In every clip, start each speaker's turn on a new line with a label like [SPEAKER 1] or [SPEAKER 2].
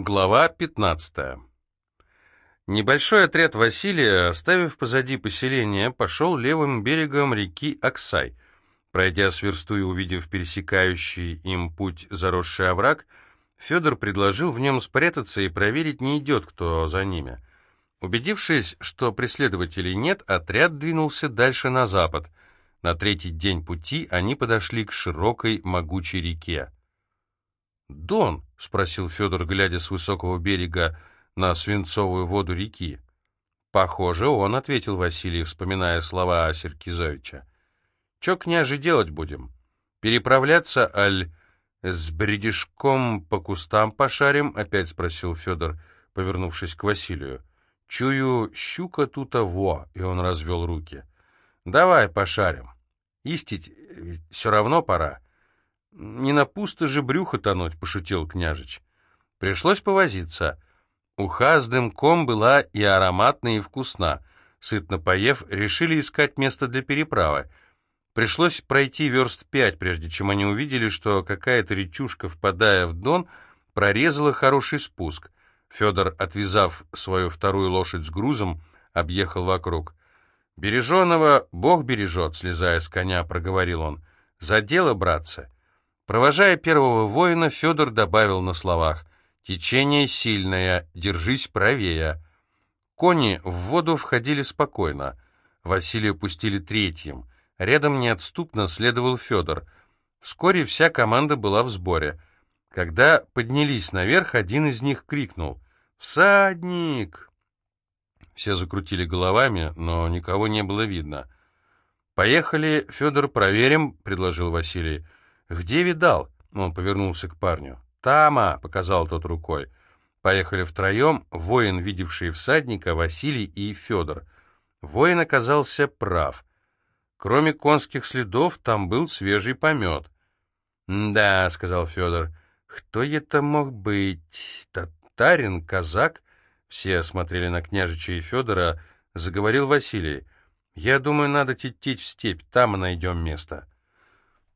[SPEAKER 1] Глава 15. Небольшой отряд Василия, оставив позади поселение, пошел левым берегом реки Аксай. Пройдя с версту и увидев пересекающий им путь заросший овраг, Федор предложил в нем спрятаться и проверить, не идет кто за ними. Убедившись, что преследователей нет, отряд двинулся дальше на запад. На третий день пути они подошли к широкой могучей реке. «Дон?» — спросил Федор, глядя с высокого берега на свинцовую воду реки. «Похоже, он», — ответил Василий, вспоминая слова Серкизовича. «Чё, княже, делать будем? Переправляться, аль с бредишком по кустам пошарим?» — опять спросил Федор, повернувшись к Василию. «Чую, щука тут во», — и он развел руки. «Давай пошарим. Истить все равно пора». «Не на пусто же брюхо тонуть», — пошутил княжич. Пришлось повозиться. Уха с дымком была и ароматна, и вкусна. Сытно поев, решили искать место для переправы. Пришлось пройти верст пять, прежде чем они увидели, что какая-то речушка, впадая в дон, прорезала хороший спуск. Федор, отвязав свою вторую лошадь с грузом, объехал вокруг. «Береженого Бог бережет», — слезая с коня, проговорил он. «За дело, братцы!» Провожая первого воина, Федор добавил на словах «Течение сильное, держись правее». Кони в воду входили спокойно. Василия пустили третьим. Рядом неотступно следовал Федор. Вскоре вся команда была в сборе. Когда поднялись наверх, один из них крикнул «Всадник!». Все закрутили головами, но никого не было видно. «Поехали, Федор, проверим», — предложил Василий. «Где видал?» — он повернулся к парню. «Тама!» — показал тот рукой. Поехали втроем, воин, видевший всадника, Василий и Федор. Воин оказался прав. Кроме конских следов, там был свежий помет. «Да», — сказал Федор, — «кто это мог быть? Татарин, казак?» Все смотрели на княжича и Федора. Заговорил Василий. «Я думаю, надо тетить в степь, там найдем место».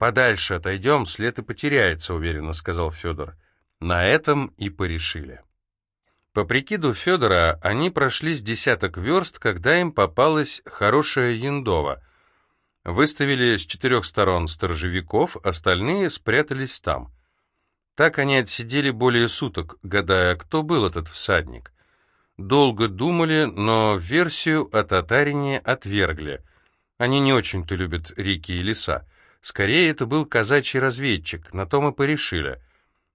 [SPEAKER 1] «Подальше отойдем, след и потеряется», — уверенно сказал Федор. На этом и порешили. По прикиду Федора, они прошли с десяток верст, когда им попалась хорошая яндова. Выставили с четырех сторон сторожевиков, остальные спрятались там. Так они отсидели более суток, гадая, кто был этот всадник. Долго думали, но версию о татарине отвергли. Они не очень-то любят реки и леса. Скорее, это был казачий разведчик, на том и порешили.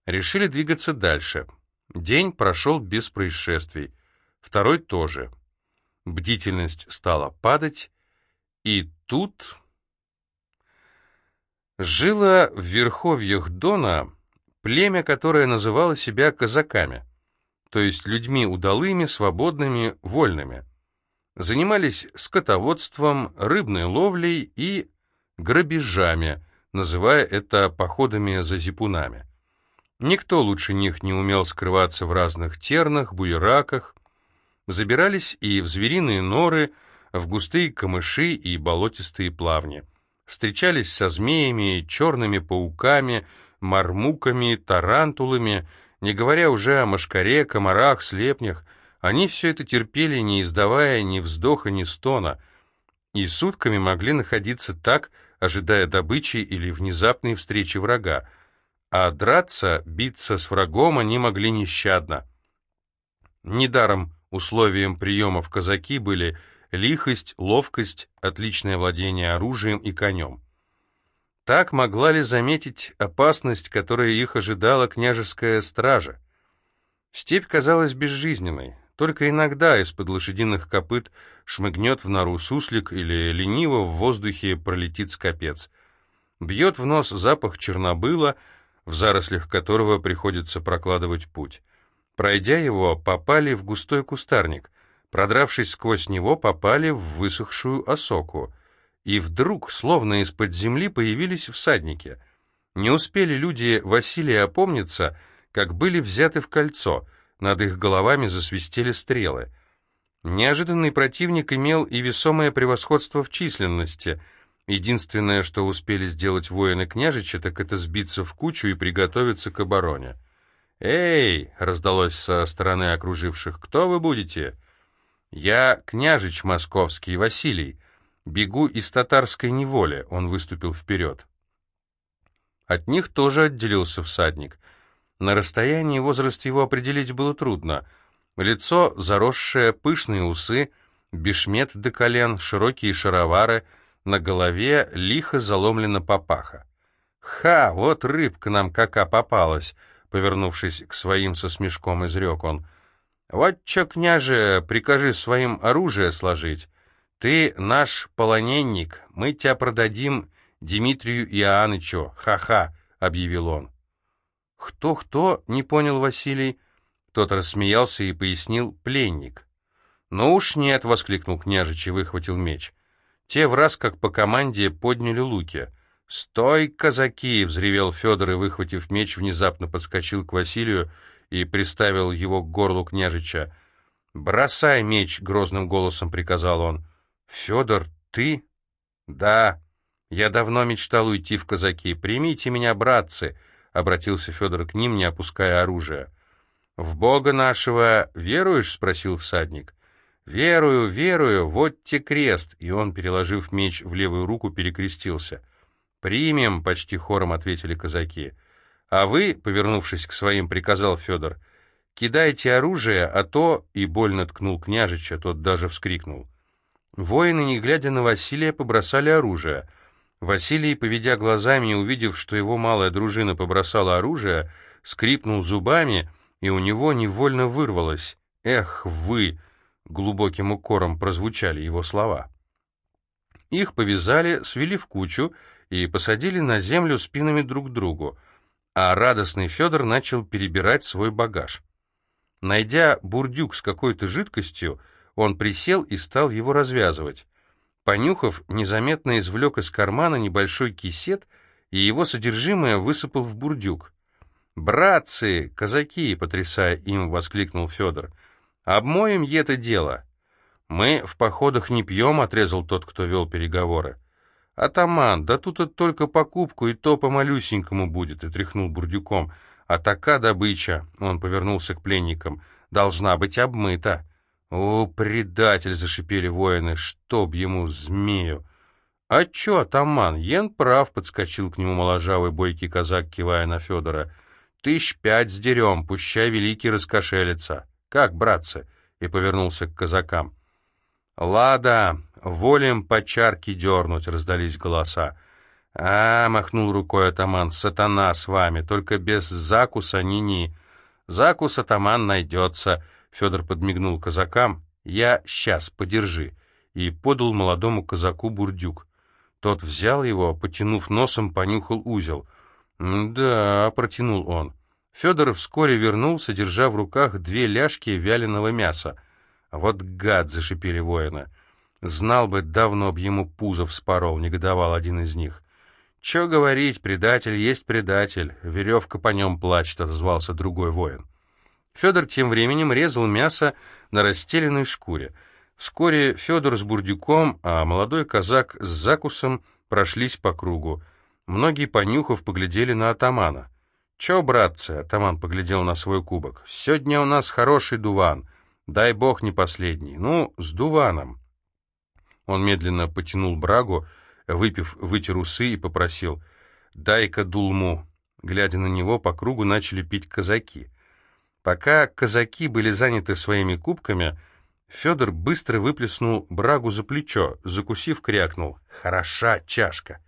[SPEAKER 1] Решили двигаться дальше. День прошел без происшествий, второй тоже. Бдительность стала падать, и тут... Жило в верховьях Дона племя, которое называло себя казаками, то есть людьми удалыми, свободными, вольными. Занимались скотоводством, рыбной ловлей и грабежами, называя это походами за зипунами. Никто лучше них не умел скрываться в разных тернах, буераках. Забирались и в звериные норы, в густые камыши и болотистые плавни. Встречались со змеями, черными пауками, мармуками, тарантулами, не говоря уже о мошкаре, комарах, слепнях. Они все это терпели, не издавая ни вздоха, ни стона, и сутками могли находиться так, ожидая добычи или внезапной встречи врага, а драться, биться с врагом они могли нещадно. Недаром условием приемов казаки были лихость, ловкость, отличное владение оружием и конем. Так могла ли заметить опасность, которая их ожидала княжеская стража? Степь казалась безжизненной. Только иногда из-под лошадиных копыт шмыгнет в нору суслик или лениво в воздухе пролетит скопец. Бьет в нос запах чернобыла, в зарослях которого приходится прокладывать путь. Пройдя его, попали в густой кустарник. Продравшись сквозь него, попали в высохшую осоку. И вдруг, словно из-под земли, появились всадники. Не успели люди Василия опомниться, как были взяты в кольцо — над их головами засвистели стрелы. Неожиданный противник имел и весомое превосходство в численности. Единственное, что успели сделать воины княжича, так это сбиться в кучу и приготовиться к обороне. «Эй!» — раздалось со стороны окруживших. «Кто вы будете?» «Я княжич московский, Василий. Бегу из татарской неволи», — он выступил вперед. От них тоже отделился всадник. На расстоянии возраст его определить было трудно. Лицо заросшее, пышные усы, бешмет до колен, широкие шаровары, на голове лихо заломлена папаха. «Ха, вот рыбка нам кака попалась!» Повернувшись к своим со смешком, изрек он. «Вот чё, княже, прикажи своим оружие сложить. Ты наш полоненник, мы тебя продадим Дмитрию Иоаннычу, ха-ха», — объявил он. «Кто-кто?» — не понял Василий. Тот рассмеялся и пояснил «пленник». «Ну уж нет!» — воскликнул княжич и выхватил меч. Те в раз, как по команде, подняли луки. «Стой, казаки!» — взревел Федор и, выхватив меч, внезапно подскочил к Василию и приставил его к горлу княжича. «Бросай меч!» — грозным голосом приказал он. «Федор, ты?» «Да. Я давно мечтал уйти в казаки. Примите меня, братцы!» — обратился Федор к ним, не опуская оружия. «В Бога нашего веруешь?» — спросил всадник. «Верую, верую, вот те крест!» И он, переложив меч в левую руку, перекрестился — «Примем», — почти хором ответили казаки. «А вы», — повернувшись к своим, приказал Федор, — «кидайте оружие, а то...» — и больно ткнул княжича, тот даже вскрикнул. Воины, не глядя на Василия, побросали оружие. Василий, поведя глазами и увидев, что его малая дружина побросала оружие, скрипнул зубами, и у него невольно вырвалось «Эх, вы!» — глубоким укором прозвучали его слова. Их повязали, свели в кучу и посадили на землю спинами друг к другу, а радостный Федор начал перебирать свой багаж. Найдя бурдюк с какой-то жидкостью, он присел и стал его развязывать. Понюхав, незаметно извлек из кармана небольшой кисет, и его содержимое высыпал в бурдюк. «Братцы, казаки!» — потрясая им, воскликнул Федор. «Обмоем это дело!» «Мы в походах не пьем», — отрезал тот, кто вел переговоры. «Атаман, да тут это только покупку, и то по-малюсенькому будет», — и тряхнул бурдюком. «А така добыча», — он повернулся к пленникам, — «должна быть обмыта». «О, предатель!» — зашипели воины, — «чтоб ему, змею!» «А чё, атаман, Йен прав», — подскочил к нему моложавый бойкий казак, кивая на Федора. «Тысяч пять сдерем, пущай великий раскошелится. Как, братцы?» — и повернулся к казакам. «Лада, волем по чарке дернуть», — раздались голоса. «А, — махнул рукой атаман, — сатана с вами, только без закуса ни-ни. Закус атаман найдется», — Федор подмигнул казакам. «Я сейчас, подержи», и подал молодому казаку бурдюк. Тот взял его, потянув носом, понюхал узел. «Да», — протянул он. Федор вскоре вернулся, держа в руках две ляжки вяленого мяса. «Вот гад!» — зашипели воины. «Знал бы, давно б ему пузо вспорол», — негодовал один из них. «Чё говорить, предатель есть предатель, веревка по нем плачет», — отозвался другой воин. Федор тем временем резал мясо на расстеленной шкуре. Вскоре Федор с бурдюком, а молодой казак с закусом прошлись по кругу. Многие, понюхав, поглядели на атамана. «Чё, братцы?» — атаман поглядел на свой кубок. «Сегодня у нас хороший дуван». Дай бог не последний. Ну, с дуваном. Он медленно потянул брагу, выпив, вытер усы и попросил «Дай-ка дулму». Глядя на него, по кругу начали пить казаки. Пока казаки были заняты своими кубками, Федор быстро выплеснул брагу за плечо, закусив, крякнул «Хороша чашка».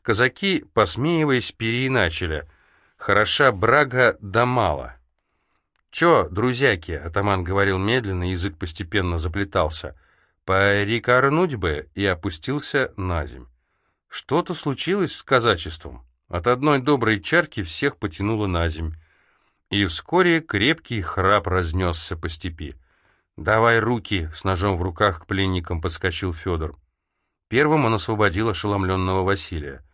[SPEAKER 1] Казаки, посмеиваясь, переиначили «Хороша брага да мало». «Чё, друзьяки?» — атаман говорил медленно, язык постепенно заплетался. «Порекорнуть бы!» — и опустился на земь. Что-то случилось с казачеством. От одной доброй чарки всех потянуло на земь. И вскоре крепкий храп разнесся по степи. «Давай руки!» — с ножом в руках к пленникам подскочил Федор. Первым он освободил ошеломленного Василия.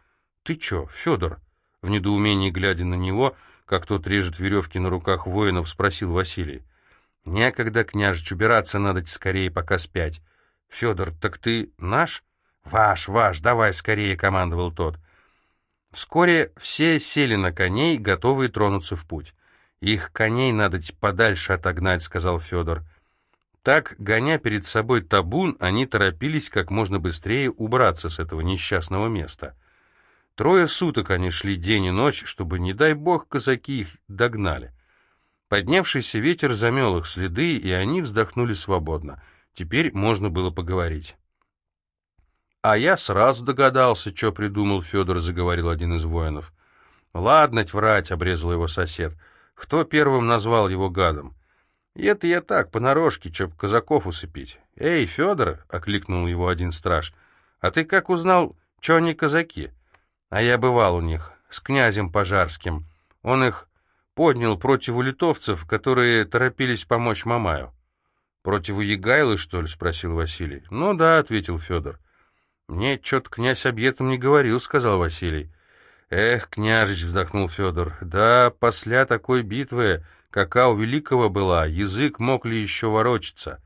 [SPEAKER 1] «Ты чё, Федор?» В недоумении глядя на него, как тот режет веревки на руках воинов, спросил Василий. «Некогда, княжич, убираться надо скорее, пока спять». «Федор, так ты наш?» «Ваш, ваш, давай скорее», — командовал тот. Вскоре все сели на коней, готовые тронуться в путь. Их коней надо подальше отогнать, сказал Федор. Так, гоня перед собой табун, они торопились как можно быстрее убраться с этого несчастного места. Трое суток они шли день и ночь, чтобы, не дай бог, казаки их догнали. Поднявшийся ветер замел их следы, и они вздохнули свободно. Теперь можно было поговорить. «А я сразу догадался, что придумал Федор», — заговорил один из воинов. «Ладно, врать», — обрезал его сосед. «Кто первым назвал его гадом?» «Это я так, понарошке, чтоб казаков усыпить». «Эй, Федор!» — окликнул его один страж. «А ты как узнал, что они казаки?» «А я бывал у них, с князем Пожарским. Он их поднял против литовцев, которые торопились помочь Мамаю». «Против Егайлы, что ли?» — спросил Василий. «Ну да», — ответил Федор. «Мне что-то князь объедом не говорил», — сказал Василий. «Эх, княжич», — вздохнул Федор, — «да после такой битвы, какая у Великого была, язык мог ли еще ворочаться?»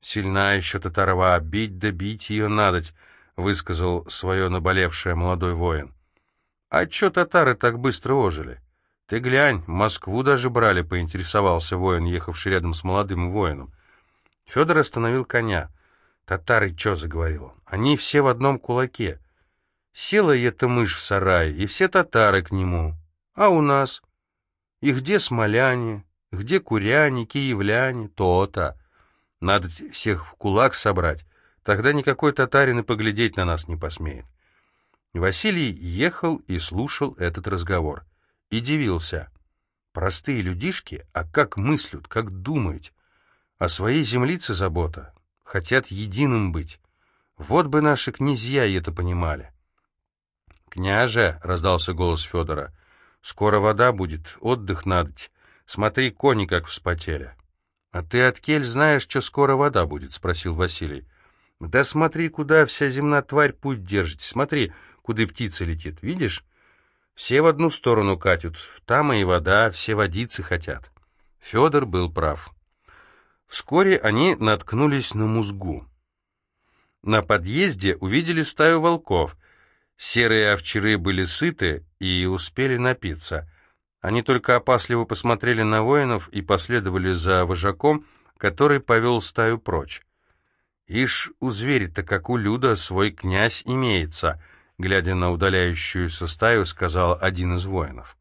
[SPEAKER 1] «Сильна еще татарва, бить да бить ее надоть», — высказал свое наболевшее молодой воин. «А че татары так быстро ожили? Ты глянь, Москву даже брали», — поинтересовался воин, ехавший рядом с молодым воином. Федор остановил коня. «Татары что?» — заговорил. «Они все в одном кулаке. Села эта мышь в сарае, и все татары к нему. А у нас? И где смоляне, где куряне, киевляне, то-то. Надо всех в кулак собрать, тогда никакой татарин и поглядеть на нас не посмеет». Василий ехал и слушал этот разговор. И дивился. Простые людишки, а как мыслят, как думают. О своей землице забота, хотят единым быть. Вот бы наши князья это понимали. «Княже!» — раздался голос Федора. «Скоро вода будет, отдых надоть. Смотри, кони как вспотели». «А ты, от кель знаешь, что скоро вода будет?» — спросил Василий. «Да смотри, куда вся земная тварь путь держит. Смотри, куда птица летит. Видишь? Все в одну сторону катят. Там и вода, все водицы хотят». Федор был прав. Вскоре они наткнулись на музгу. На подъезде увидели стаю волков. Серые овчары были сыты и успели напиться. Они только опасливо посмотрели на воинов и последовали за вожаком, который повел стаю прочь. «Ишь, у зверя-то, как у Люда, свой князь имеется», глядя на удаляющуюся стаю, сказал один из воинов.